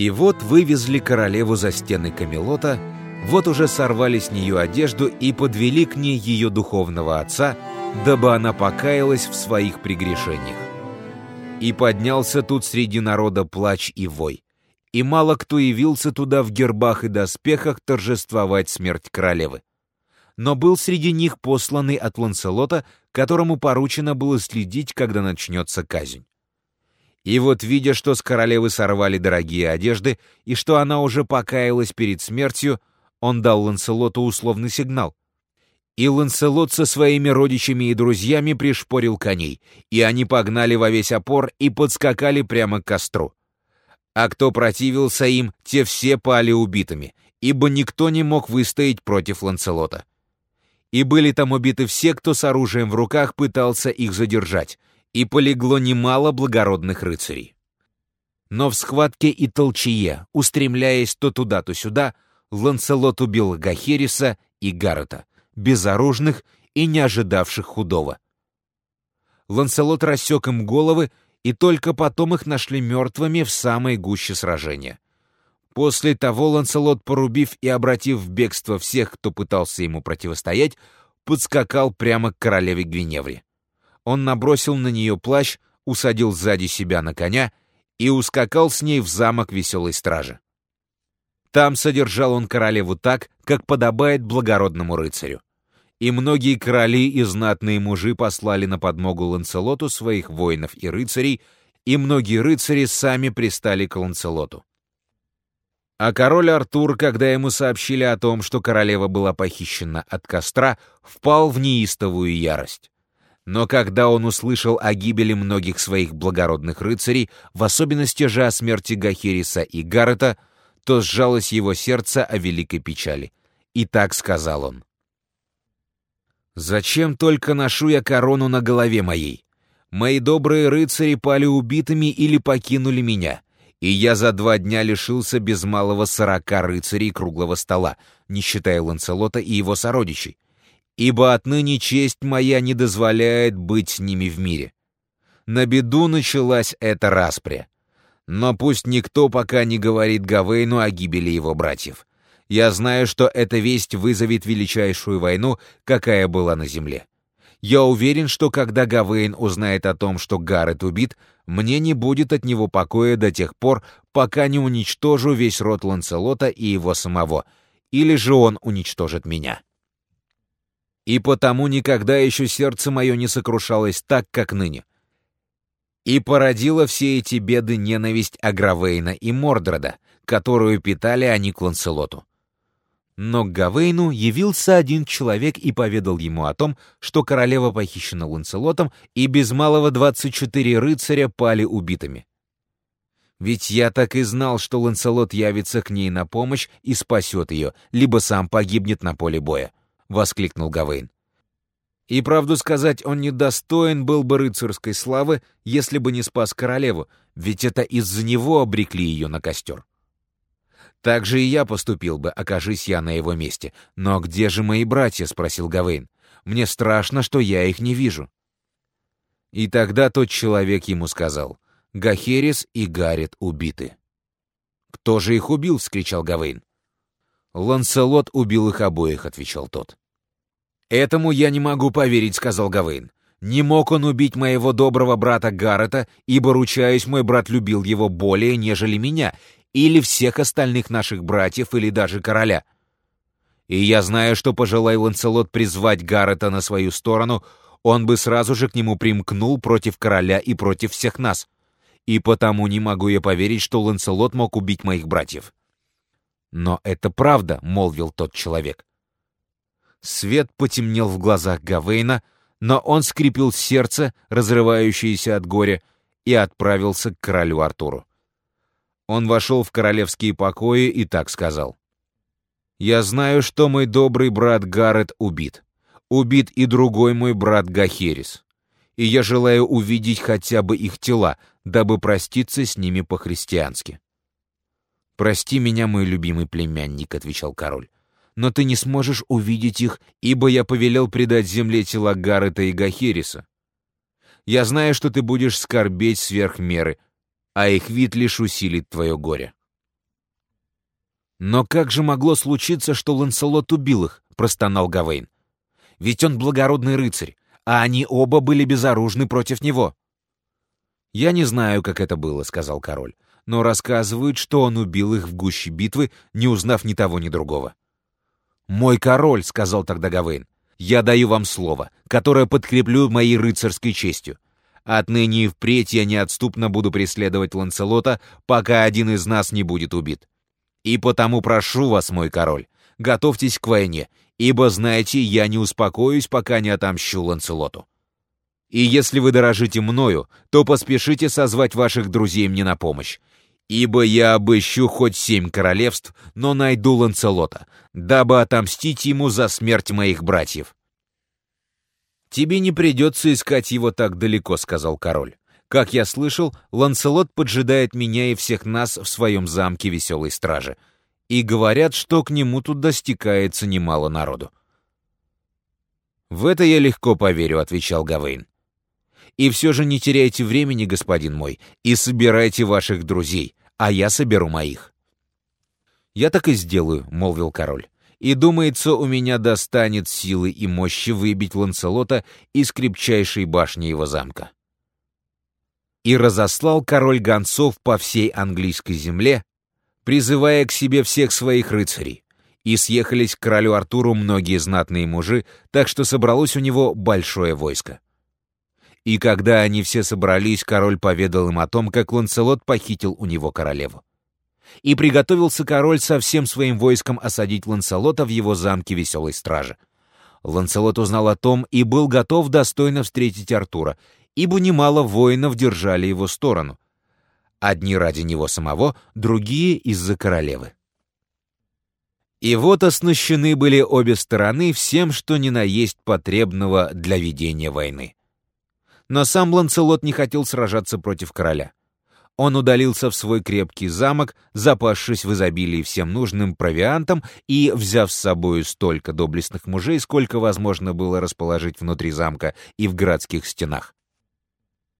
И вот вывезли королеву за стены Камелота, вот уже сорвали с нее одежду и подвели к ней ее духовного отца, дабы она покаялась в своих прегрешениях. И поднялся тут среди народа плач и вой, и мало кто явился туда в гербах и доспехах торжествовать смерть королевы. Но был среди них посланный от Ланселота, которому поручено было следить, когда начнется казнь. И вот, видя, что с королевы сорвали дорогие одежды, и что она уже покаялась перед смертью, он дал Ланселоту условный сигнал. И Ланселот со своими родичами и друзьями пришпорил коней, и они погнали во весь опор и подскакали прямо к костру. А кто противился им, те все пали убитыми, ибо никто не мог выстоять против Ланселота. И были там убиты все, кто с оружием в руках пытался их задержать, и полегло немало благородных рыцарей. Но в схватке и толчье, устремляясь то туда, то сюда, Ланселот убил Гахериса и Гаррета, безоружных и не ожидавших худого. Ланселот рассек им головы, и только потом их нашли мертвыми в самой гуще сражения. После того Ланселот, порубив и обратив в бегство всех, кто пытался ему противостоять, подскакал прямо к королеве Гвиневре. Он набросил на нее плащ, усадил сзади себя на коня и ускакал с ней в замок веселой стражи. Там содержал он королеву так, как подобает благородному рыцарю. И многие короли и знатные мужи послали на подмогу Ланцелоту своих воинов и рыцарей, и многие рыцари сами пристали к Ланцелоту. А король Артур, когда ему сообщили о том, что королева была похищена от костра, впал в неистовую ярость. Но когда он услышал о гибели многих своих благородных рыцарей, в особенности же о смерти Гахириса и Гаррета, то сжалось его сердце о великой печали. И так сказал он. «Зачем только ношу я корону на голове моей? Мои добрые рыцари пали убитыми или покинули меня, и я за два дня лишился без малого сорока рыцарей круглого стола, не считая Ланцелота и его сородичей, ибо отныне честь моя не дозволяет быть с ними в мире. На беду началась эта распря. Но пусть никто пока не говорит Гавейну о гибели его братьев. Я знаю, что эта весть вызовет величайшую войну, какая была на земле. Я уверен, что когда Гавейн узнает о том, что Гаррет убит, мне не будет от него покоя до тех пор, пока не уничтожу весь род Ланцелота и его самого, или же он уничтожит меня. И потому никогда еще сердце мое не сокрушалось так, как ныне. И породила все эти беды ненависть Агравейна и Мордрода, которую питали они к Ланселоту. Но к Гавейну явился один человек и поведал ему о том, что королева похищена Ланселотом, и без малого 24 рыцаря пали убитыми. Ведь я так и знал, что Ланселот явится к ней на помощь и спасет ее, либо сам погибнет на поле боя, — воскликнул Гавейн. И правду сказать, он недостоин был бы рыцарской славы, если бы не спас королеву, ведь это из-за него обрекли ее на костер. Так же и я поступил бы, окажись я на его месте. Но где же мои братья? — спросил Гавейн. Мне страшно, что я их не вижу. И тогда тот человек ему сказал, Гахерис и Гарет убиты. «Кто же их убил?» — вскричал Гавейн. «Ланселот убил их обоих», — отвечал тот. «Этому я не могу поверить», — сказал Гавейн. «Не мог он убить моего доброго брата Гаррета, ибо, ручаюсь, мой брат любил его более, нежели меня, или всех остальных наших братьев, или даже короля. И я знаю, что, пожелай Ланселот призвать Гаррета на свою сторону, он бы сразу же к нему примкнул против короля и против всех нас. И потому не могу я поверить, что Ланселот мог убить моих братьев». «Но это правда», — молвил тот человек. Свет потемнел в глазах Гавейна, но он скрепил сердце, разрывающееся от горя, и отправился к королю Артуру. Он вошел в королевские покои и так сказал. «Я знаю, что мой добрый брат Гаррет убит. Убит и другой мой брат Гахерис. И я желаю увидеть хотя бы их тела, дабы проститься с ними по-христиански». «Прости меня, мой любимый племянник», — отвечал король но ты не сможешь увидеть их, ибо я повелел предать земле тела Гаррета и Гахериса. Я знаю, что ты будешь скорбеть сверх меры, а их вид лишь усилит твое горе. «Но как же могло случиться, что Ланселот убил их?» — простонал Гавейн. «Ведь он благородный рыцарь, а они оба были безоружны против него». «Я не знаю, как это было», — сказал король, «но рассказывают, что он убил их в гуще битвы, не узнав ни того, ни другого». «Мой король», — сказал тогда Гавейн, «я даю вам слово, которое подкреплю моей рыцарской честью. Отныне и впредь я неотступно буду преследовать Ланселота, пока один из нас не будет убит. И потому прошу вас, мой король, готовьтесь к войне, ибо, знаете, я не успокоюсь, пока не отомщу Ланселоту. И если вы дорожите мною, то поспешите созвать ваших друзей мне на помощь, ибо я обыщу хоть семь королевств, но найду Ланселота, дабы отомстить ему за смерть моих братьев». «Тебе не придется искать его так далеко», — сказал король. Как я слышал, Ланселот поджидает меня и всех нас в своем замке Веселой Стражи. И говорят, что к нему тут достигается немало народу. «В это я легко поверю», — отвечал Гавейн. «И все же не теряйте времени, господин мой, и собирайте ваших друзей, а я соберу моих». «Я так и сделаю», — молвил король. «И, думается, у меня достанет силы и мощи выбить Ланселота из крепчайшей башни его замка» и разослал король гонцов по всей английской земле, призывая к себе всех своих рыцарей. И съехались к королю Артуру многие знатные мужи, так что собралось у него большое войско. И когда они все собрались, король поведал им о том, как Ланселот похитил у него королеву. И приготовился король со всем своим войском осадить Ланселота в его замке Веселой Стражи. Ланселот узнал о том и был готов достойно встретить Артура, ибо немало воинов держали его сторону. Одни ради него самого, другие из-за королевы. И вот оснащены были обе стороны всем, что ни на есть потребного для ведения войны. Но сам Ланцелот не хотел сражаться против короля. Он удалился в свой крепкий замок, запасшись в изобилии всем нужным провиантом и взяв с собою столько доблестных мужей, сколько возможно было расположить внутри замка и в городских стенах.